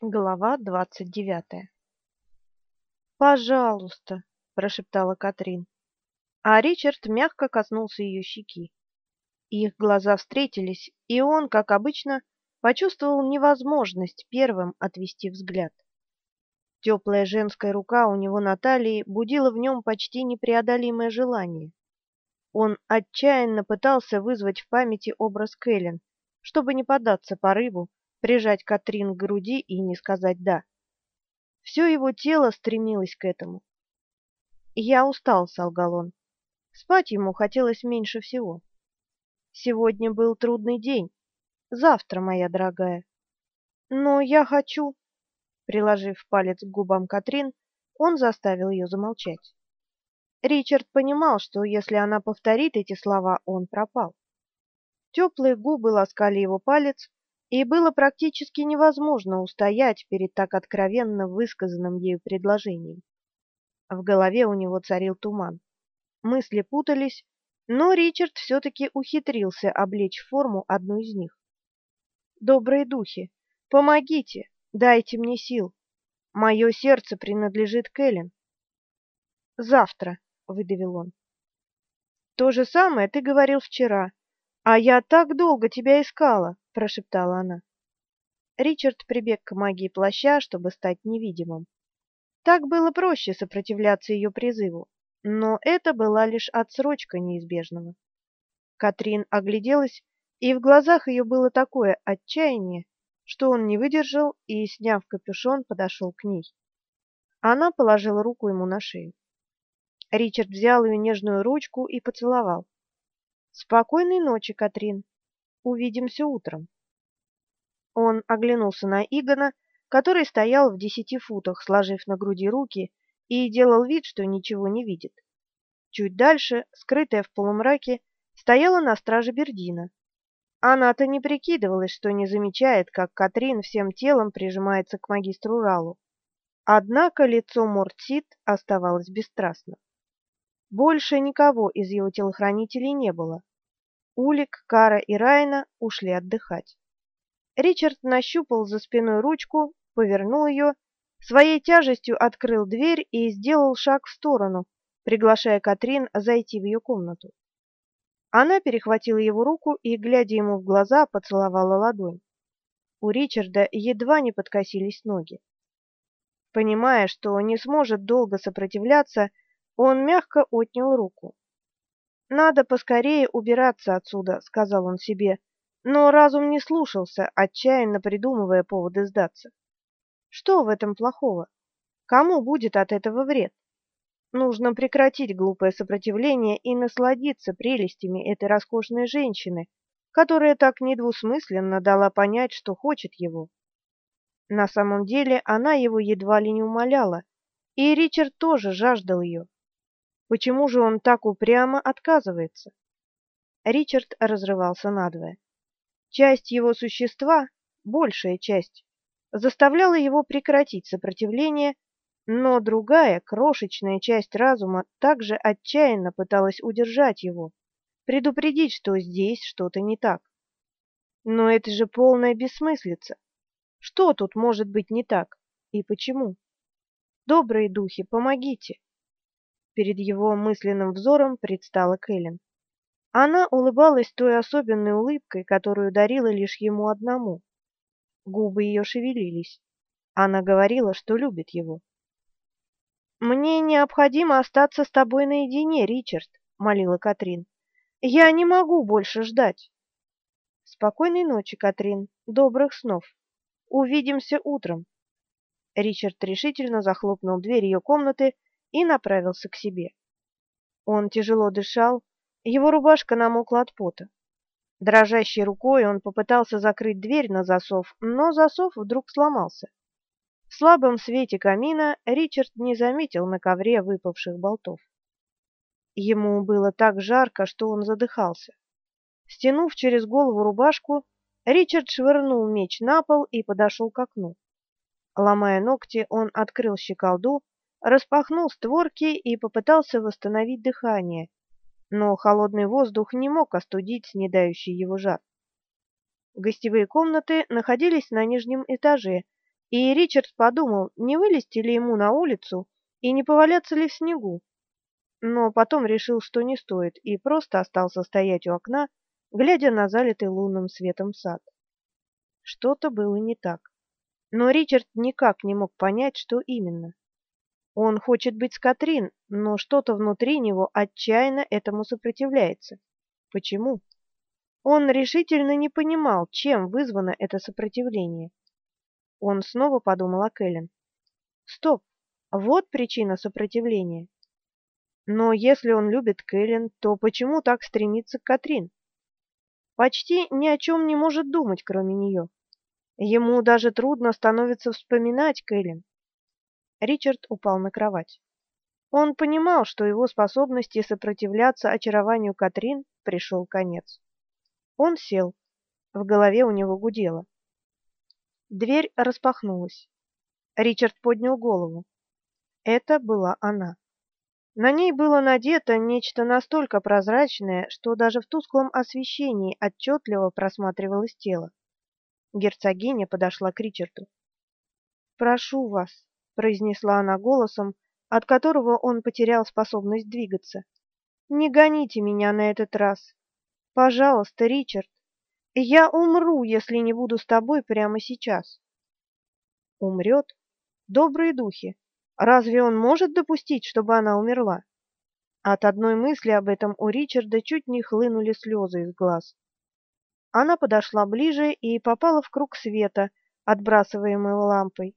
Глава двадцать девятая. «Пожалуйста», — прошептала Катрин, а Ричард мягко коснулся ее щеки. Их глаза встретились, и он, как обычно, почувствовал невозможность первым отвести взгляд. Теплая женская рука у него на талии будила в нем почти непреодолимое желание. Он отчаянно пытался вызвать в памяти образ Кэлен, чтобы не поддаться порыву, прижать Катрин к груди и не сказать «да». Все его тело стремилось к этому. «Я устал», — солгал он. Спать ему хотелось меньше всего. Сегодня был трудный день. Завтра, моя дорогая. Но я хочу... Приложив палец к губам Катрин, он заставил ее замолчать. Ричард понимал, что если она повторит эти слова, он пропал. Теплые губы ласкали его палец, и было практически невозможно устоять перед так откровенно высказанным ею предложением. В голове у него царил туман. Мысли путались, но Ричард все-таки ухитрился облечь форму одну из них. «Добрые духи, помогите, дайте мне сил. Мое сердце принадлежит Кэлен». «Завтра», — выдавил он. «То же самое ты говорил вчера, а я так долго тебя искала прошептала она. Ричард прибег к магии плаща, чтобы стать невидимым. Так было проще сопротивляться ее призыву, но это была лишь отсрочка неизбежного. Катрин огляделась, и в глазах ее было такое отчаяние, что он не выдержал и, сняв капюшон, подошел к ней. Она положила руку ему на шею. Ричард взял ее нежную ручку и поцеловал. «Спокойной ночи, Катрин. Увидимся утром. Он оглянулся на Игона, который стоял в десяти футах, сложив на груди руки, и делал вид, что ничего не видит. Чуть дальше, скрытая в полумраке, стояла на страже Бердина. Она-то не прикидывалась, что не замечает, как Катрин всем телом прижимается к магистру Ралу. Однако лицо Мортсит оставалось бесстрастным. Больше никого из его телохранителей не было. Улик, Кара и Райна ушли отдыхать. Ричард нащупал за спиной ручку, повернул ее, своей тяжестью открыл дверь и сделал шаг в сторону, приглашая Катрин зайти в ее комнату. Она перехватила его руку и, глядя ему в глаза, поцеловала ладонь. У Ричарда едва не подкосились ноги. Понимая, что не сможет долго сопротивляться, он мягко отнял руку. Надо поскорее убираться отсюда, сказал он себе, но разум не слушался, отчаянно придумывая поводы сдаться. Что в этом плохого? Кому будет от этого вред? Нужно прекратить глупое сопротивление и насладиться прелестями этой роскошной женщины, которая так недвусмысленно дала понять, что хочет его. На самом деле она его едва ли не умоляла, и Ричард тоже жаждал ее. Почему же он так упрямо отказывается? Ричард разрывался надвое. Часть его существа, большая часть, заставляла его прекратить сопротивление, но другая, крошечная часть разума также отчаянно пыталась удержать его, предупредить, что здесь что-то не так. Но это же полная бессмыслица. Что тут может быть не так и почему? Добрые духи, помогите перед его мысленным взором предстала Кэлен. Она улыбалась той особенной улыбкой, которую дарила лишь ему одному. Губы ее шевелились. Она говорила, что любит его. «Мне необходимо остаться с тобой наедине, Ричард», — молила Катрин. «Я не могу больше ждать». «Спокойной ночи, Катрин. Добрых снов. Увидимся утром». Ричард решительно захлопнул дверь ее комнаты и направился к себе. Он тяжело дышал, его рубашка намокла от пота. Дрожащей рукой он попытался закрыть дверь на засов, но засов вдруг сломался. В слабом свете камина Ричард не заметил на ковре выпавших болтов. Ему было так жарко, что он задыхался. Стянув через голову рубашку, Ричард швырнул меч на пол и подошел к окну. Ломая ногти, он открыл щеколду распахнул створки и попытался восстановить дыхание, но холодный воздух не мог остудить снедающий его жар. Гостевые комнаты находились на нижнем этаже, и Ричард подумал, не вылезти ли ему на улицу и не поваляться ли в снегу. Но потом решил, что не стоит, и просто остался стоять у окна, глядя на залитый лунным светом сад. Что-то было не так. Но Ричард никак не мог понять, что именно. Он хочет быть с Катрин, но что-то внутри него отчаянно этому сопротивляется. Почему? Он решительно не понимал, чем вызвано это сопротивление. Он снова подумал о Кэлен. Стоп, вот причина сопротивления. Но если он любит Кэлен, то почему так стремится к Катрин? Почти ни о чем не может думать, кроме нее. Ему даже трудно становится вспоминать Кэлен. Ричард упал на кровать. Он понимал, что его способности сопротивляться очарованию Катрин пришел конец. Он сел. В голове у него гудело. Дверь распахнулась. Ричард поднял голову. Это была она. На ней было надето нечто настолько прозрачное, что даже в тусклом освещении отчетливо просматривалось тело. Герцогиня подошла к Ричарду. "Прошу вас", произнесла она голосом, от которого он потерял способность двигаться. "Не гоните меня на этот раз. Пожалуйста, Ричард. Я умру, если не буду с тобой прямо сейчас". Умрет? Добрые духи. Разве он может допустить, чтобы она умерла? От одной мысли об этом у Ричарда чуть не хлынули слезы из глаз. Она подошла ближе и попала в круг света, отбрасываемый лампой.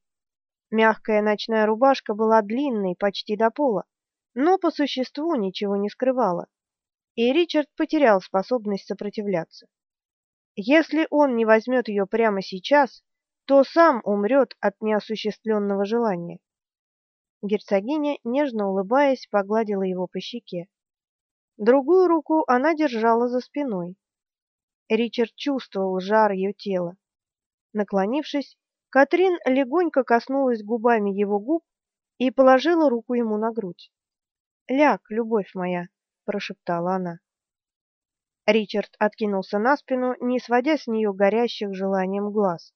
Мягкая ночная рубашка была длинной, почти до пола, но по существу ничего не скрывала. И Ричард потерял способность сопротивляться. Если он не возьмет ее прямо сейчас, то сам умрет от неосуществленного желания. Герцогиня, нежно улыбаясь, погладила его по щеке. Другую руку она держала за спиной. Ричард чувствовал жар ее тела. Наклонившись, Катрин легонько коснулась губами его губ и положила руку ему на грудь. "Ляг, любовь моя", прошептала она. Ричард откинулся на спину, не сводя с нее горящих желанием глаз.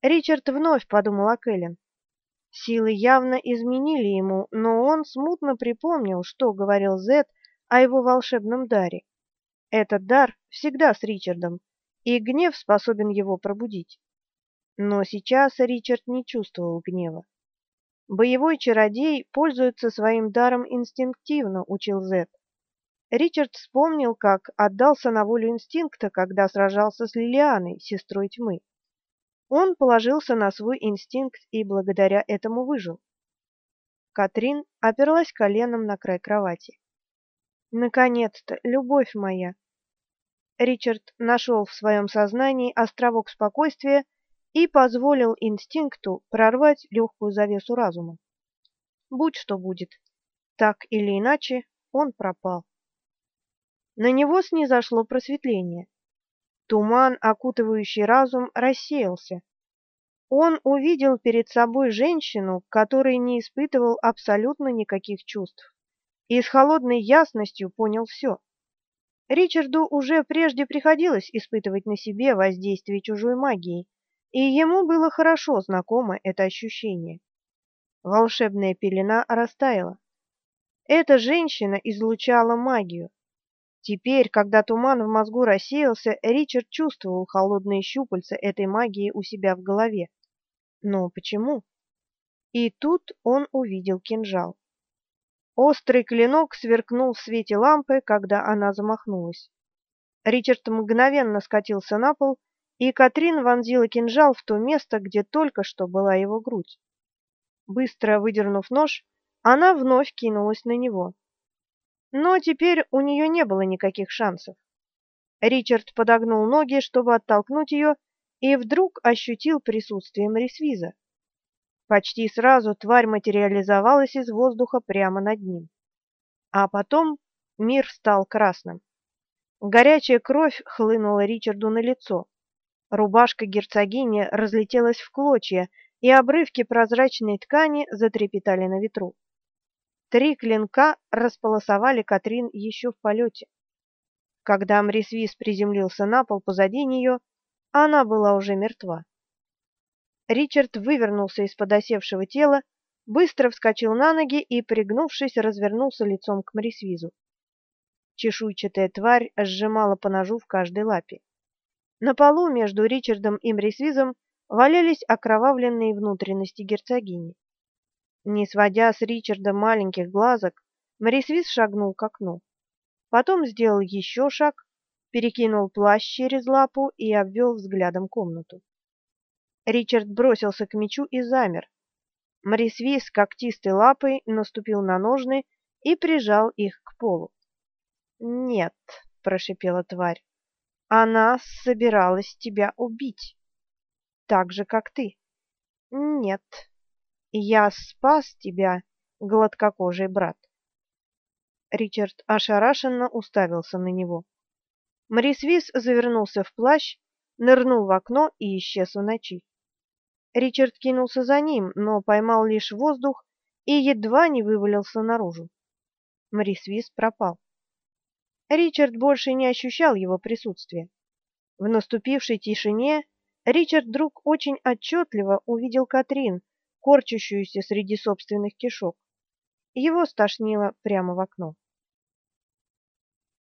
Ричард вновь подумал о Кэлен. Силы явно изменили ему, но он смутно припомнил, что говорил Зет о его волшебном даре. Этот дар всегда с Ричардом, и гнев способен его пробудить. Но сейчас Ричард не чувствовал гнева. Боевой чародей пользуется своим даром инстинктивно, учил Зет. Ричард вспомнил, как отдался на волю инстинкта, когда сражался с Лилианой, сестрой тьмы. Он положился на свой инстинкт и благодаря этому выжил. Катрин оперлась коленом на край кровати. Наконец-то, любовь моя. Ричард нашел в своем сознании островок спокойствия и позволил инстинкту прорвать легкую завесу разума. Будь что будет, так или иначе, он пропал. На него снизошло просветление. Туман, окутывающий разум, рассеялся. Он увидел перед собой женщину, которой не испытывал абсолютно никаких чувств, и с холодной ясностью понял все. Ричарду уже прежде приходилось испытывать на себе воздействие чужой магии, и ему было хорошо знакомо это ощущение. Волшебная пелена растаяла. Эта женщина излучала магию, Теперь, когда туман в мозгу рассеялся, Ричард чувствовал холодные щупальца этой магии у себя в голове. Но почему? И тут он увидел кинжал. Острый клинок сверкнул в свете лампы, когда она замахнулась. Ричард мгновенно скатился на пол, и Катрин вонзила кинжал в то место, где только что была его грудь. Быстро выдернув нож, она вновь кинулась на него. Но теперь у нее не было никаких шансов. Ричард подогнул ноги, чтобы оттолкнуть ее, и вдруг ощутил присутствие Мрисвиза. Почти сразу тварь материализовалась из воздуха прямо над ним. А потом мир стал красным. Горячая кровь хлынула Ричарду на лицо. Рубашка герцогини разлетелась в клочья, и обрывки прозрачной ткани затрепетали на ветру. Три клинка располосовали Катрин еще в полете. Когда Мрисвис приземлился на пол позади нее, она была уже мертва. Ричард вывернулся из-под осевшего тела, быстро вскочил на ноги и, пригнувшись, развернулся лицом к Мрисвизу. Чешуйчатая тварь сжимала по ножу в каждой лапе. На полу между Ричардом и Мрисвизом валялись окровавленные внутренности герцогини. Не сводя с Ричарда маленьких глазок, Мрисвиз шагнул к окну. Потом сделал еще шаг, перекинул плащ через лапу и обвел взглядом комнату. Ричард бросился к мечу и замер. Мрисвиз когтистой лапой наступил на ножны и прижал их к полу. "Нет", прошипела тварь. "Она собиралась тебя убить, так же как ты". "Нет. Я спас тебя, гладкокожий брат". Ричард ошарашенно уставился на него. Мрисвиз завернулся в плащ, нырнул в окно и исчез в ночи. Ричард кинулся за ним, но поймал лишь воздух и едва не вывалился наружу. Мрисвиз пропал. Ричард больше не ощущал его присутствия. В наступившей тишине Ричард вдруг очень отчетливо увидел Катрин, корчащуюся среди собственных кишок. Его стошнило прямо в окно.